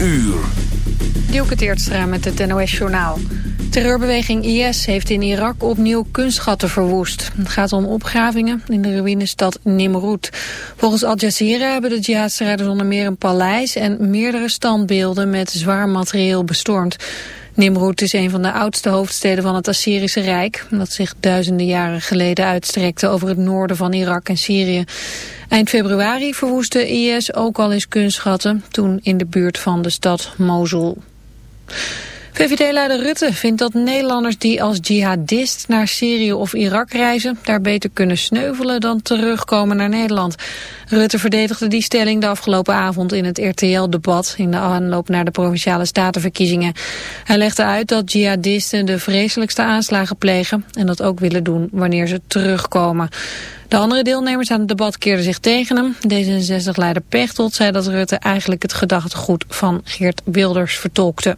uur. Dielke met het NOS-journaal. Terreurbeweging IS heeft in Irak opnieuw kunstschatten verwoest. Het gaat om opgravingen in de ruïnestad Nimrud. Volgens Al Jazeera hebben de jihadstrijders onder meer een paleis... en meerdere standbeelden met zwaar materieel bestormd. Nimrud is een van de oudste hoofdsteden van het Assyrische Rijk... dat zich duizenden jaren geleden uitstrekte over het noorden van Irak en Syrië. Eind februari verwoestte IS ook al eens kunstschatten... toen in de buurt van de stad Mosul. VVD-leider Rutte vindt dat Nederlanders die als jihadist naar Syrië of Irak reizen... daar beter kunnen sneuvelen dan terugkomen naar Nederland. Rutte verdedigde die stelling de afgelopen avond in het RTL-debat... in de aanloop naar de Provinciale Statenverkiezingen. Hij legde uit dat jihadisten de vreselijkste aanslagen plegen... en dat ook willen doen wanneer ze terugkomen. De andere deelnemers aan het debat keerden zich tegen hem. D66-leider Pechtold zei dat Rutte eigenlijk het gedachtegoed van Geert Wilders vertolkte.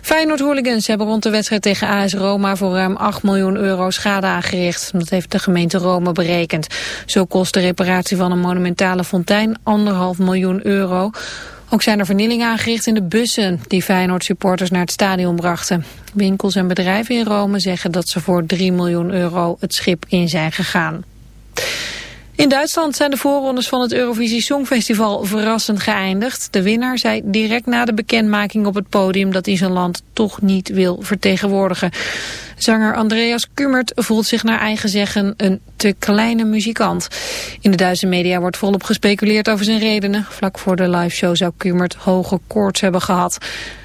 Feyenoord-hooligans hebben rond de wedstrijd tegen AS Roma voor ruim 8 miljoen euro schade aangericht. Dat heeft de gemeente Rome berekend. Zo kost de reparatie van een monumentale fontein anderhalf miljoen euro. Ook zijn er vernielingen aangericht in de bussen die Feyenoord-supporters naar het stadion brachten. Winkels en bedrijven in Rome zeggen dat ze voor 3 miljoen euro het schip in zijn gegaan. In Duitsland zijn de voorrondes van het Eurovisie Songfestival verrassend geëindigd. De winnaar zei direct na de bekendmaking op het podium dat hij zijn land toch niet wil vertegenwoordigen. Zanger Andreas Kumert voelt zich naar eigen zeggen een te kleine muzikant. In de Duitse media wordt volop gespeculeerd over zijn redenen. Vlak voor de liveshow zou Kumert hoge koorts hebben gehad.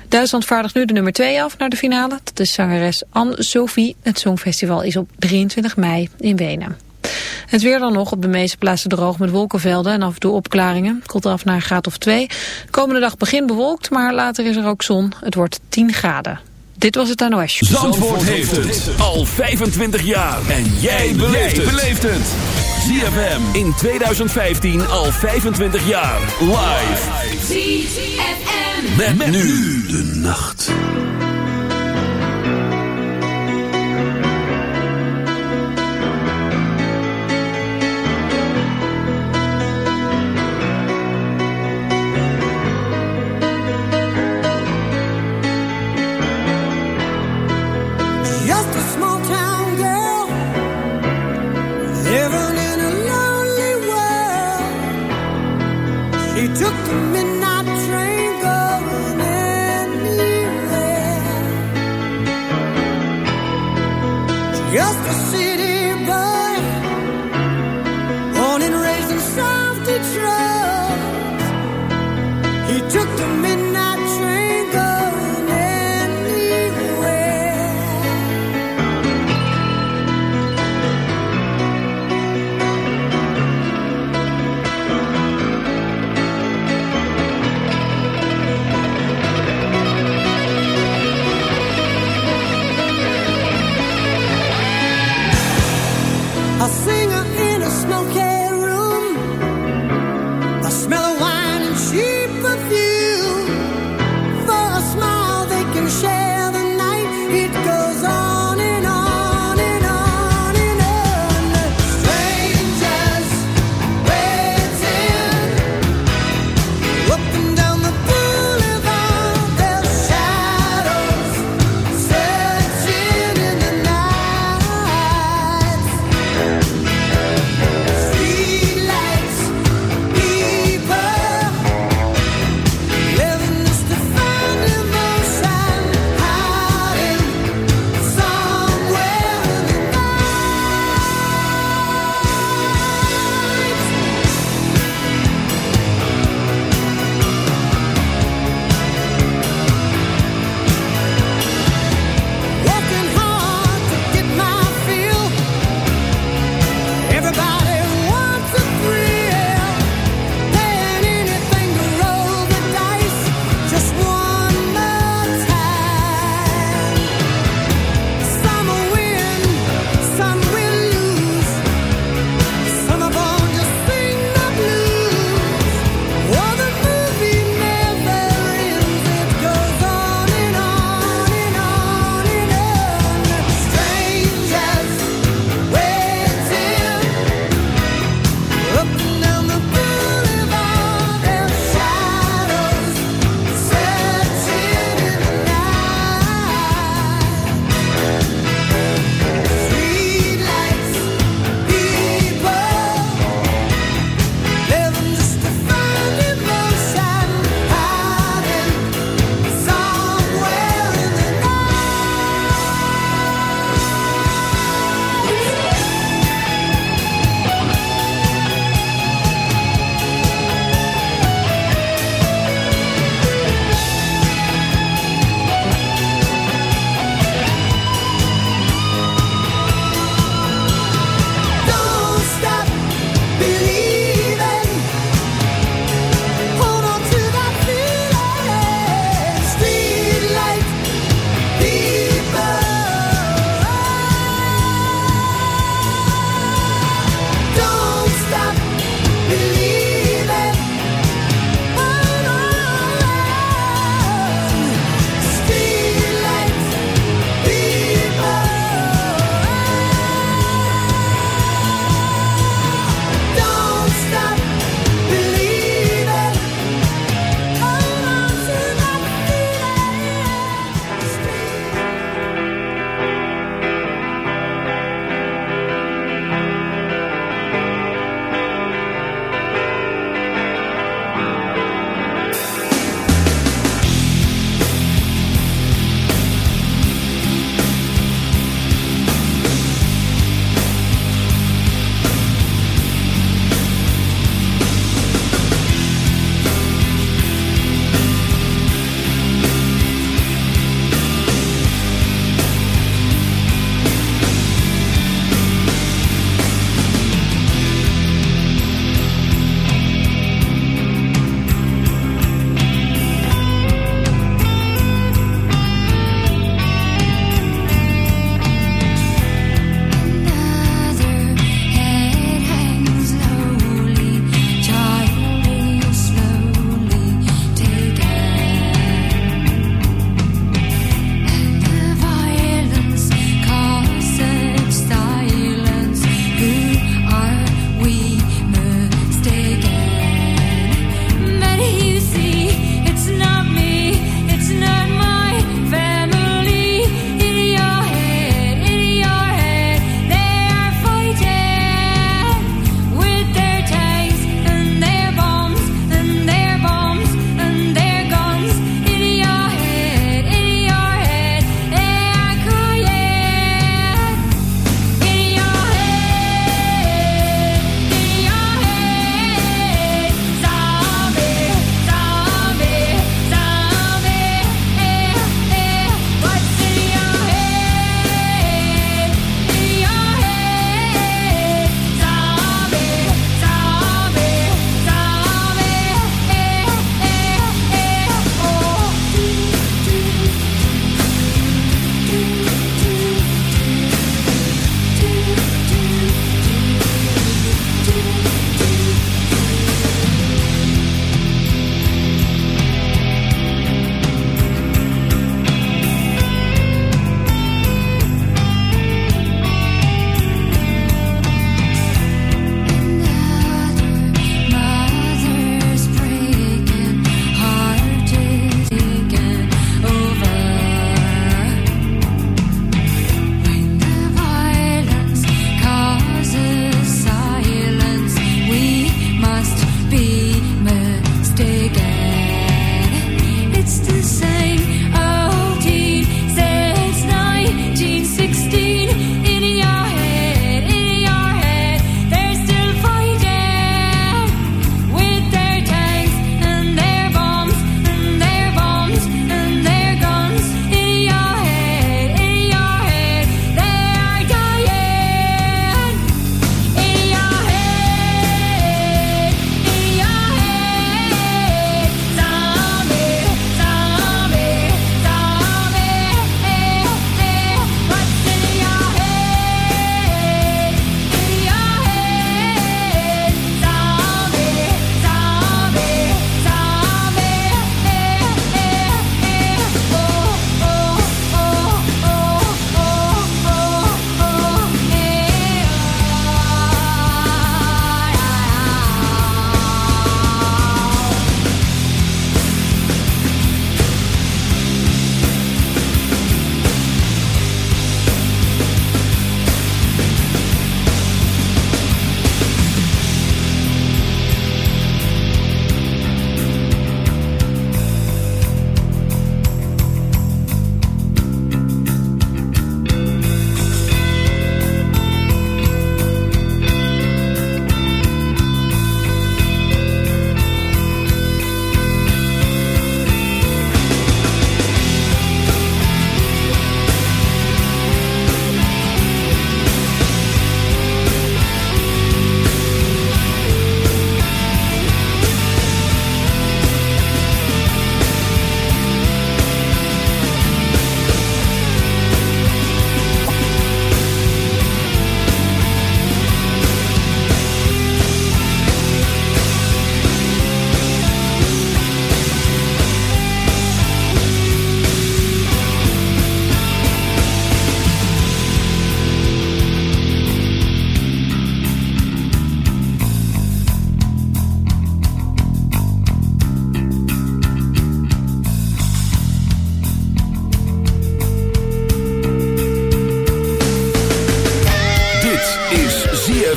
Duitsland vaardigt nu de nummer 2 af naar de finale. Dat is zangeres Anne-Sophie. Het Songfestival is op 23 mei in Wenen. Het weer dan nog op de meeste plaatsen droog met wolkenvelden en af en toe opklaringen. Komt af naar een graad of 2. Komende dag begint bewolkt, maar later is er ook zon. Het wordt 10 graden. Dit was het NOS. Zandvoort, heeft het al 25 jaar. En jij beleeft het. ZFM in 2015 al 25 jaar. Live. ZFM. met nu de nacht. took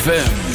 ZFM.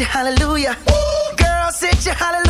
Just why. Hey, hey, hey, oh.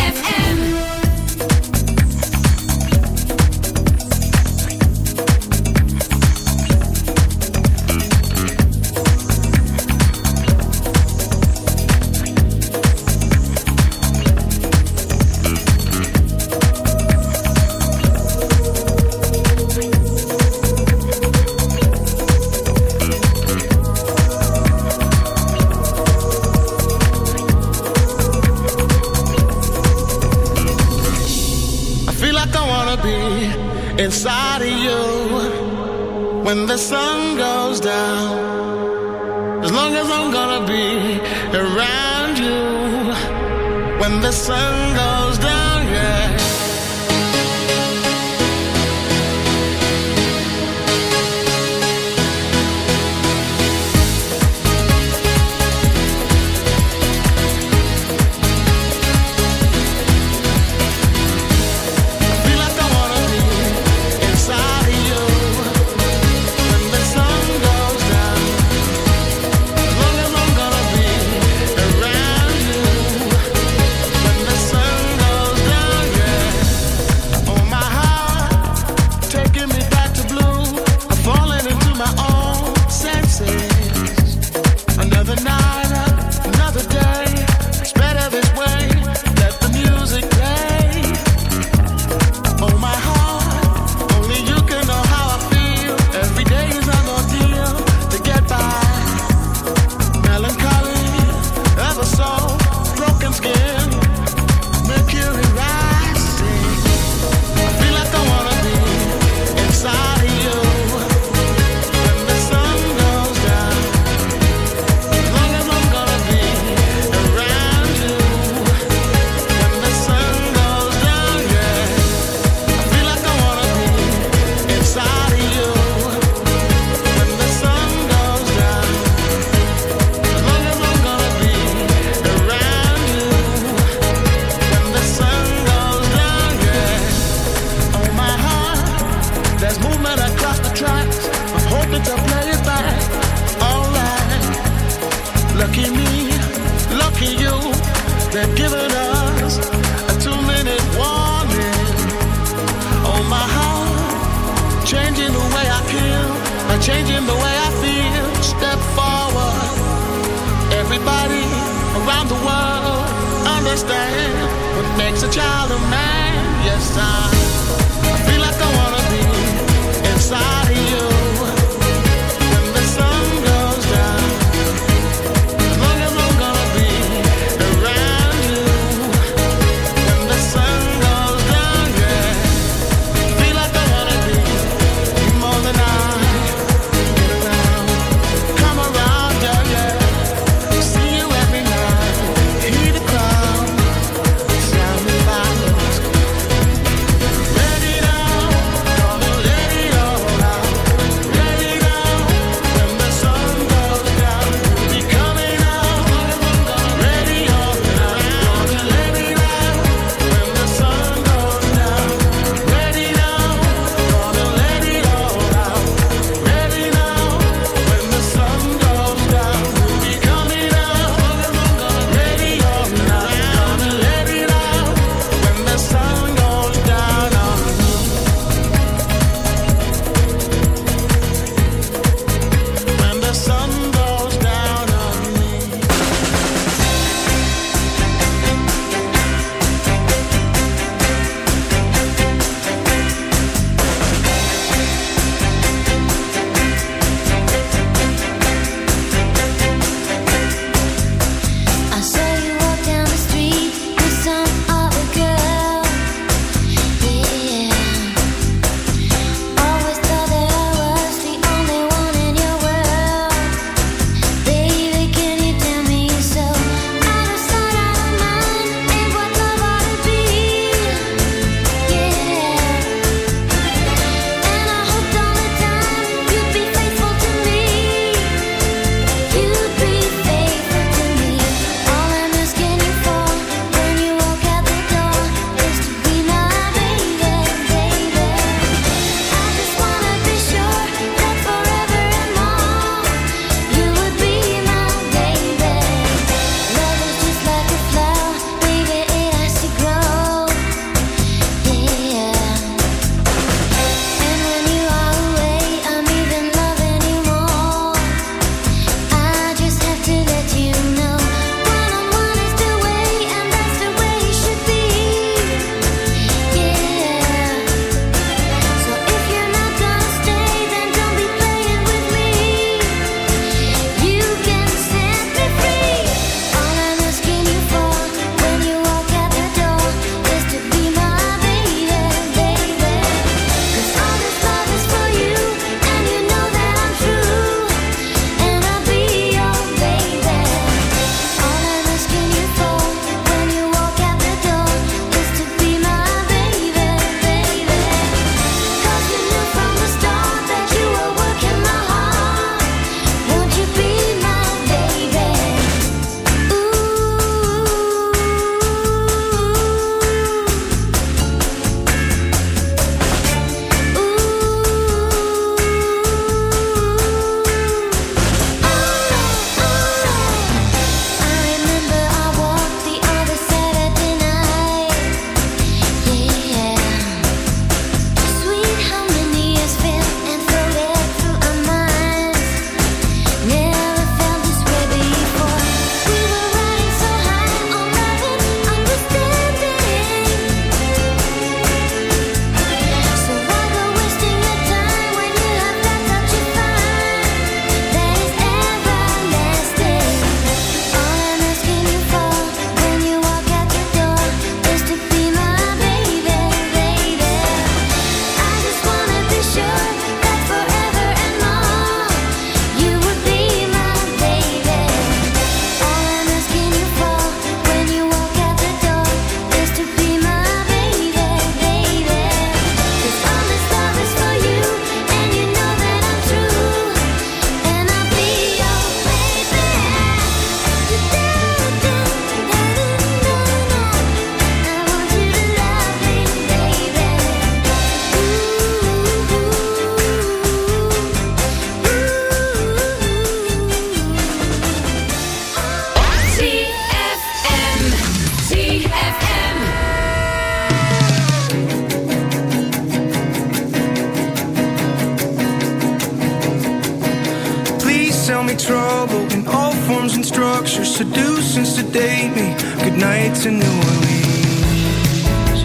to do since the day me goodnight to New Orleans.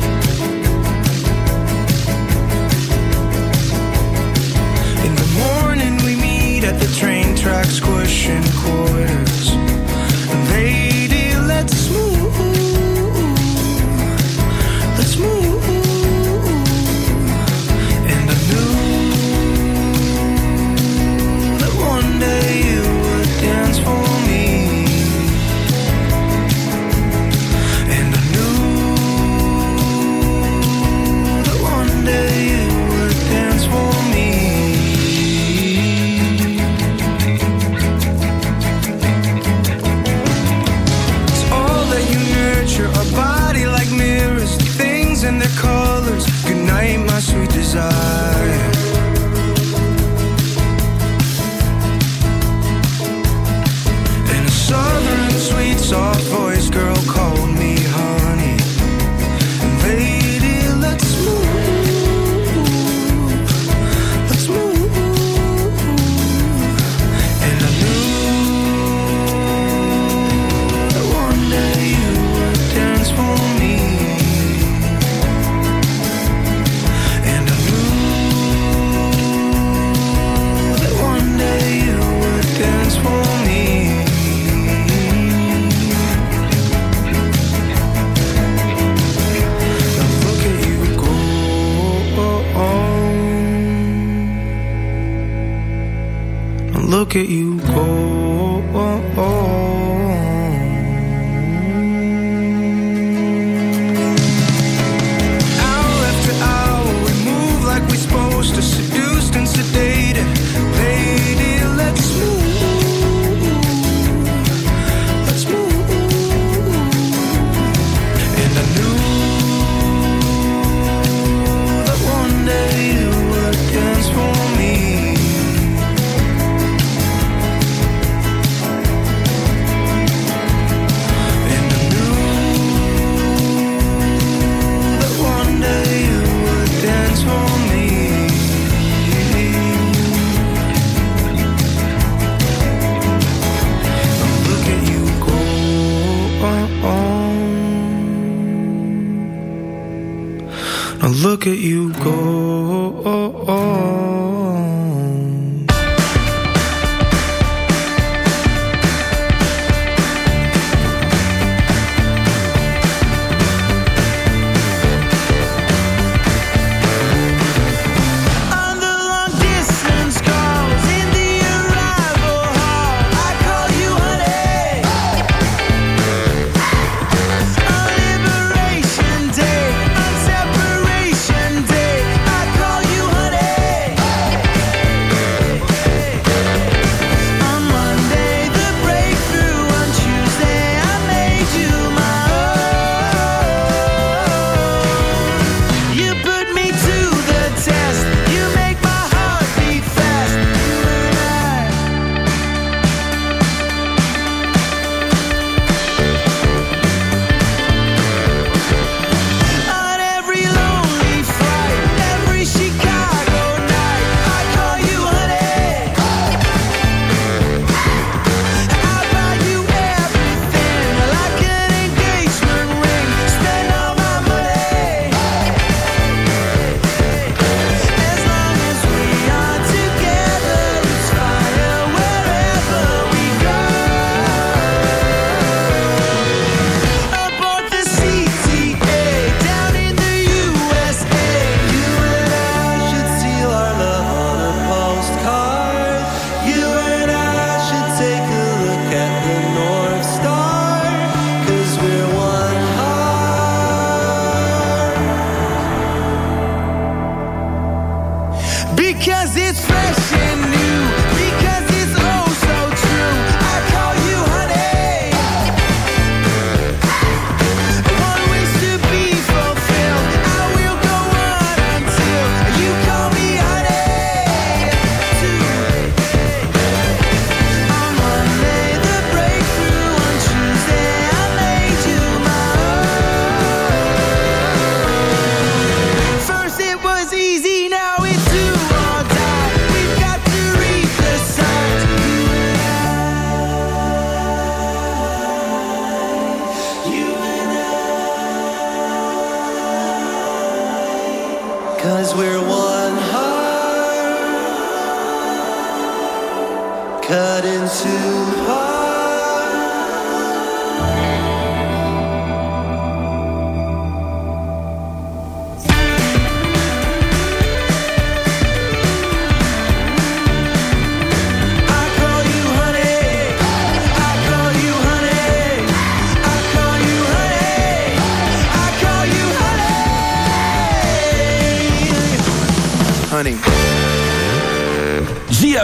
In the morning we meet at the train tracks. look at you go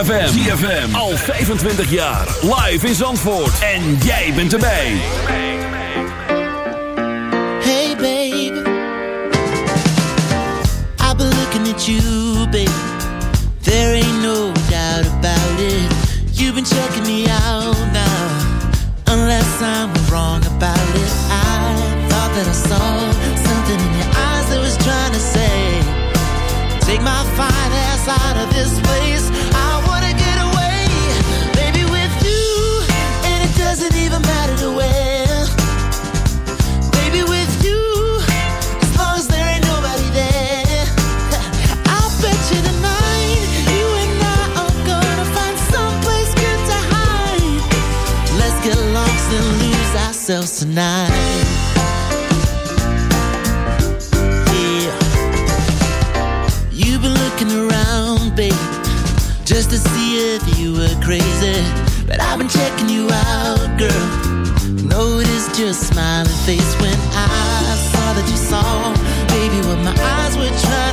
ZFM. ZFM. Al 25 jaar. Live in Zandvoort. En jij bent erbij. Hey baby. I've been looking at you, baby. There ain't no doubt about it. You've been checking me out now. Unless I'm wrong about it. I thought that I saw you were crazy. But I've been checking you out, girl. Noticed your smiling face when I saw that you saw, baby, what my eyes were trying